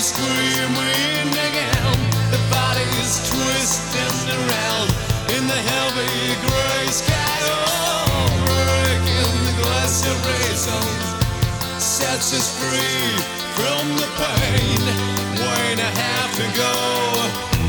screaming again. The body's twisting around in the heavy gray sky. Oh, breaking the glass horizons sets us free from the pain. When I have to go.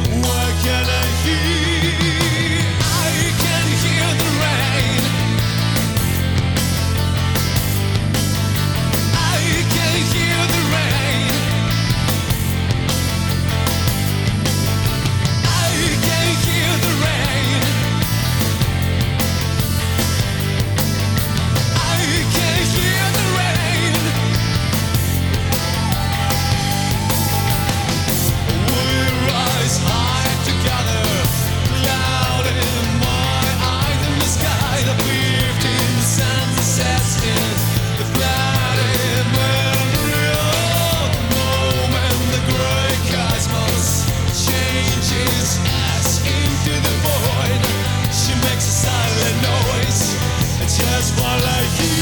Allergie.